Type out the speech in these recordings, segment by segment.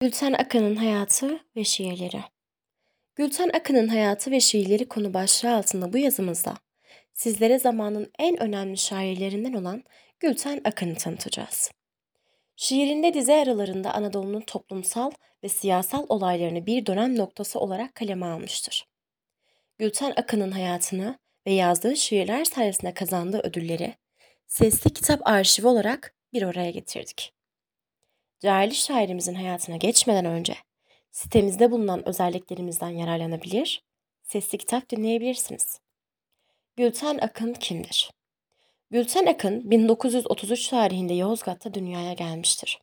Gülten Akın'ın hayatı ve şiirleri. Gülten Akın'ın hayatı ve şiirleri konu başlığı altında bu yazımızda sizlere zamanın en önemli şairlerinden olan Gülten Akın'ı tanıtacağız. Şiirinde dize aralarında Anadolu'nun toplumsal ve siyasal olaylarını bir dönem noktası olarak kaleme almıştır. Gülten Akın'ın hayatını ve yazdığı şiirler sayesinde kazandığı ödülleri sesli kitap arşivi olarak bir oraya getirdik. Değerli şairimizin hayatına geçmeden önce sitemizde bulunan özelliklerimizden yararlanabilir, sesli kitap dinleyebilirsiniz. Gülten Akın kimdir? Gülten Akın 1933 tarihinde Yozgat'ta dünyaya gelmiştir.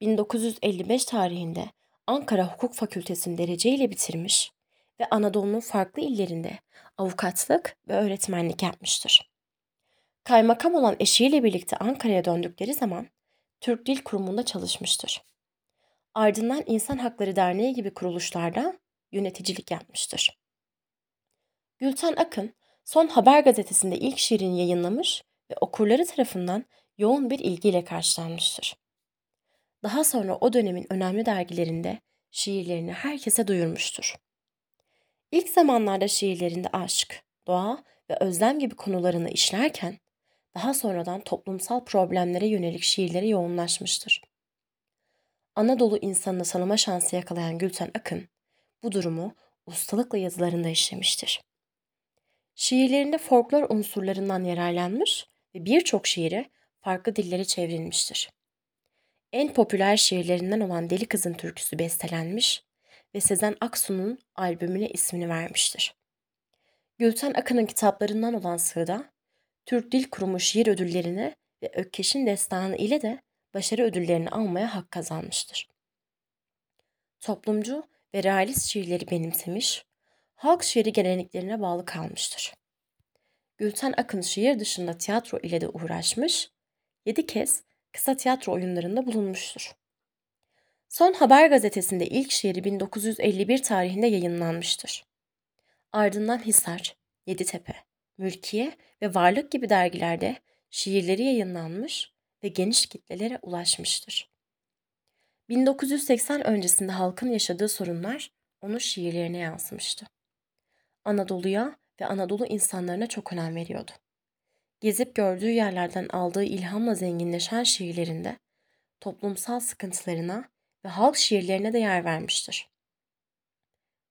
1955 tarihinde Ankara Hukuk Fakültesini dereceyle bitirmiş ve Anadolu'nun farklı illerinde avukatlık ve öğretmenlik yapmıştır. Kaymakam olan eşiyle birlikte Ankara'ya döndükleri zaman Türk Dil Kurumu'nda çalışmıştır. Ardından İnsan Hakları Derneği gibi kuruluşlarda yöneticilik yapmıştır. Gülten Akın, Son Haber gazetesinde ilk şiirini yayınlamış ve okurları tarafından yoğun bir ilgiyle karşılanmıştır. Daha sonra o dönemin önemli dergilerinde şiirlerini herkese duyurmuştur. İlk zamanlarda şiirlerinde aşk, doğa ve özlem gibi konularını işlerken daha sonradan toplumsal problemlere yönelik şiirlere yoğunlaşmıştır. Anadolu insanını tanıma şansı yakalayan Gülten Akın, bu durumu ustalıkla yazılarında işlemiştir. Şiirlerinde folklor unsurlarından yararlanmış ve birçok şiiri farklı dillere çevrilmiştir. En popüler şiirlerinden olan Deli Kızın Türküsü bestelenmiş ve Sezen Aksu'nun albümüne ismini vermiştir. Gülten Akın'ın kitaplarından olan Sığda, Türk Dil Kurumu şiir ödüllerini ve Ökkeş'in destanı ile de başarı ödüllerini almaya hak kazanmıştır. Toplumcu ve realist şiirleri benimsemiş, halk şiiri geleneklerine bağlı kalmıştır. Gülten Akın şiir dışında tiyatro ile de uğraşmış, yedi kez kısa tiyatro oyunlarında bulunmuştur. Son Haber gazetesinde ilk şiiri 1951 tarihinde yayınlanmıştır. Ardından Hisar, Yeditepe, Mülkiye ve Varlık gibi dergilerde şiirleri yayınlanmış ve geniş kitlelere ulaşmıştır. 1980 öncesinde halkın yaşadığı sorunlar onun şiirlerine yansımıştı. Anadolu'ya ve Anadolu insanlarına çok önem veriyordu. Gezip gördüğü yerlerden aldığı ilhamla zenginleşen şiirlerinde toplumsal sıkıntılarına ve halk şiirlerine de yer vermiştir.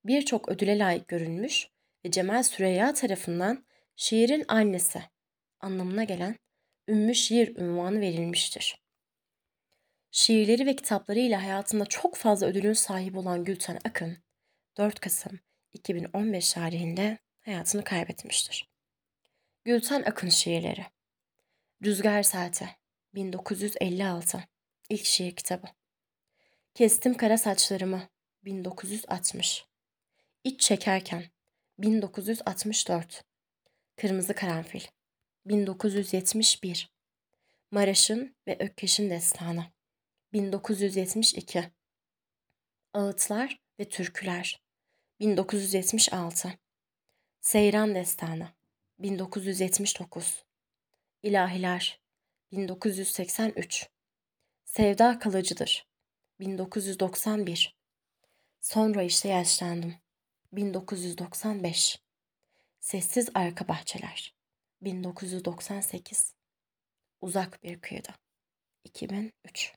Birçok ödüle layık görülmüş ve Cemal Süreyya tarafından şiirin annesi. Anlamına gelen Ümmü Şiir ünvanı verilmiştir. Şiirleri ve kitaplarıyla hayatında çok fazla ödülün sahibi olan Gülten Akın, 4 Kasım 2015 tarihinde hayatını kaybetmiştir. Gülten Akın şiirleri. Rüzgar Saati 1956 İlk şiir kitabı. Kestim kara saçlarımı 1960 İç çekerken 1964 Kırmızı Karanfil 1971 Maraş'ın ve Ökkeş'in Destanı 1972 Ağıtlar ve Türküler 1976 Seyran Destanı 1979 İlahiler 1983 Sevda Kalıcıdır 1991 Sonra işte yaşlandım 1995 Sessiz Arka Bahçeler. 1998 Uzak Bir Kıyıda. 2003